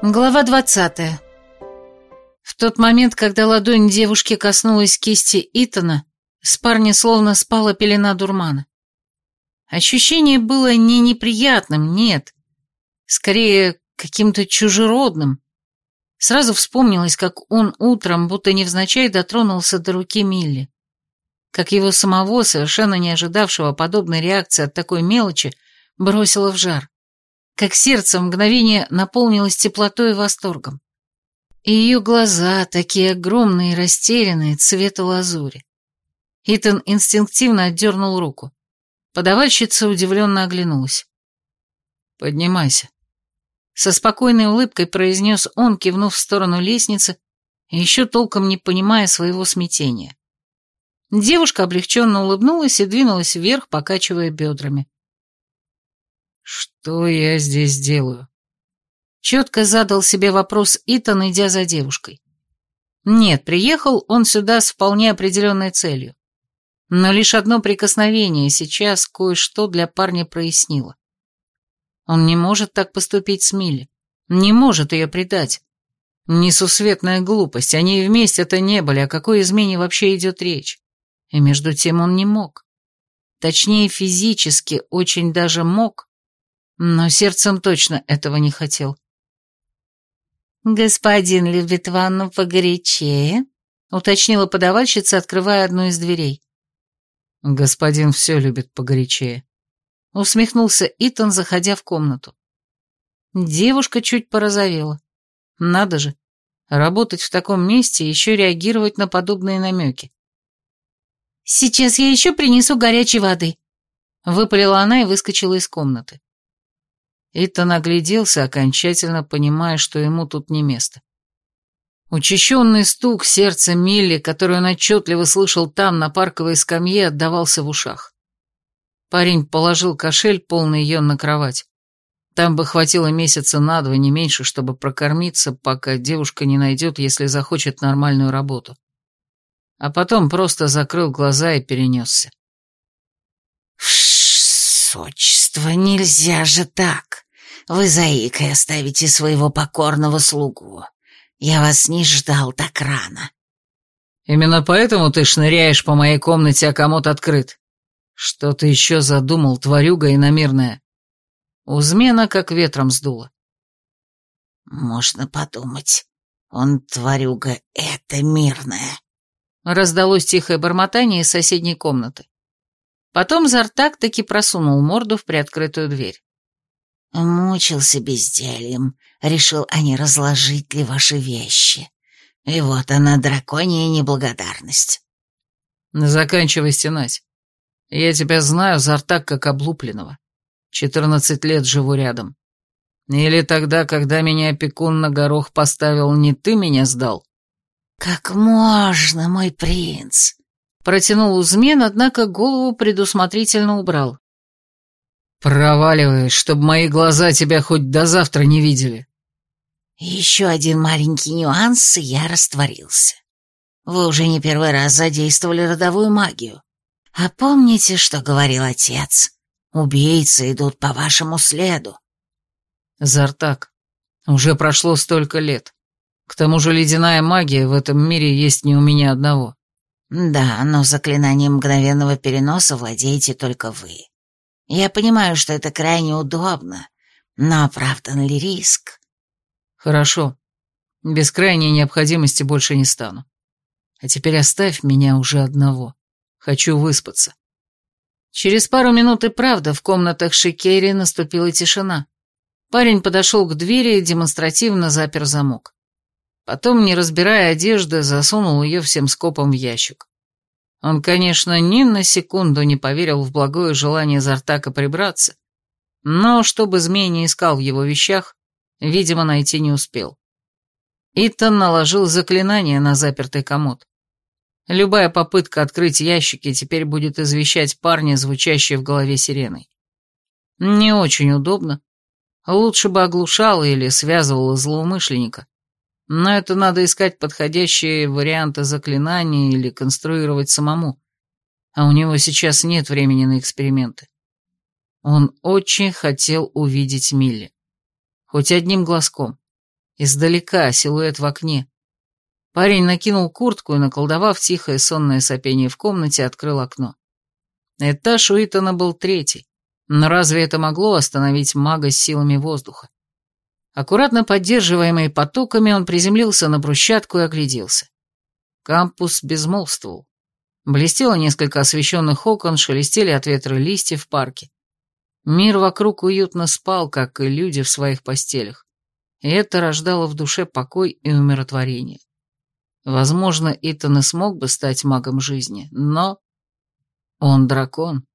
Глава двадцатая. В тот момент, когда ладонь девушки коснулась кисти Итана, с парня словно спала пелена дурмана. Ощущение было не неприятным, нет, скорее каким-то чужеродным. Сразу вспомнилось, как он утром, будто невзначай, дотронулся до руки Милли. Как его самого, совершенно не ожидавшего подобной реакции от такой мелочи, бросило в жар. Как сердце в мгновение наполнилось теплотой и восторгом. И ее глаза, такие огромные и растерянные, цвета лазури. Итан инстинктивно отдернул руку. Подавальщица удивленно оглянулась. «Поднимайся», со спокойной улыбкой произнес он, кивнув в сторону лестницы, еще толком не понимая своего смятения. Девушка облегченно улыбнулась и двинулась вверх, покачивая бедрами. «Что я здесь делаю?» Четко задал себе вопрос Итан, идя за девушкой. Нет, приехал он сюда с вполне определенной целью. Но лишь одно прикосновение сейчас кое-что для парня прояснило. Он не может так поступить с Милли. Не может ее предать. Несусветная глупость, они вместе-то не были, о какой измене вообще идет речь. И между тем он не мог. Точнее, физически очень даже мог, но сердцем точно этого не хотел. «Господин любит ванну погорячее», — уточнила подавальщица, открывая одну из дверей. «Господин все любит погорячее», усмехнулся Итан, заходя в комнату. Девушка чуть порозовела. Надо же, работать в таком месте и еще реагировать на подобные намеки. «Сейчас я еще принесу горячей воды», — выпалила она и выскочила из комнаты. Итан огляделся, окончательно понимая, что ему тут не место. Учащенный стук сердца Милли, который он отчетливо слышал там, на парковой скамье, отдавался в ушах. Парень положил кошель, полный ее, на кровать. Там бы хватило месяца на два, не меньше, чтобы прокормиться, пока девушка не найдет, если захочет нормальную работу. А потом просто закрыл глаза и перенесся. «Сочество, нельзя же так! Вы заикой оставите своего покорного слугу. Я вас не ждал так рано». «Именно поэтому ты шныряешь по моей комнате, а комод открыт?» Что ты еще задумал, тварюга иномирная? Узмена как ветром сдуло. Можно подумать, он тварюга это мирная. Раздалось тихое бормотание из соседней комнаты. Потом Зартак таки просунул морду в приоткрытую дверь. Мучился бездельем, решил, а не разложить ли ваши вещи. И вот она, драконья неблагодарность. Заканчивай стенать. Я тебя знаю, Зартак, как облупленного. Четырнадцать лет живу рядом. Или тогда, когда меня опекун на горох поставил, не ты меня сдал?» «Как можно, мой принц?» Протянул Узмен, однако голову предусмотрительно убрал. «Проваливай, чтобы мои глаза тебя хоть до завтра не видели». «Еще один маленький нюанс, и я растворился. Вы уже не первый раз задействовали родовую магию. «А помните, что говорил отец? Убийцы идут по вашему следу». «Зартак, уже прошло столько лет. К тому же ледяная магия в этом мире есть не у меня одного». «Да, но заклинанием мгновенного переноса владеете только вы. Я понимаю, что это крайне удобно, но оправдан ли риск?» «Хорошо. Без крайней необходимости больше не стану. А теперь оставь меня уже одного». Хочу выспаться. Через пару минут и правда в комнатах Шикери наступила тишина. Парень подошел к двери и демонстративно запер замок. Потом, не разбирая одежды, засунул ее всем скопом в ящик. Он, конечно, ни на секунду не поверил в благое желание Зартака прибраться, но, чтобы змей не искал в его вещах, видимо, найти не успел. Итан наложил заклинание на запертый комод. Любая попытка открыть ящики теперь будет извещать парня, звучащей в голове сиреной. Не очень удобно. Лучше бы оглушала или связывала злоумышленника. Но это надо искать подходящие варианты заклинания или конструировать самому. А у него сейчас нет времени на эксперименты. Он очень хотел увидеть Милли. Хоть одним глазком. Издалека, силуэт в окне. Парень накинул куртку и, наколдовав тихое сонное сопение в комнате, открыл окно. Этаж у Итана был третий, но разве это могло остановить мага с силами воздуха? Аккуратно поддерживаемый потоками, он приземлился на брусчатку и огляделся. Кампус безмолвствовал. Блестело несколько освещенных окон, шелестели от ветра листья в парке. Мир вокруг уютно спал, как и люди в своих постелях, и это рождало в душе покой и умиротворение. Возможно, Итан и смог бы стать магом жизни, но... Он дракон.